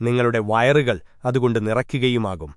നിങ്ങളുടെ വയറുകൾ അതുകൊണ്ട് നിറയ്ക്കുകയുമാകും